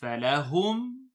فلهم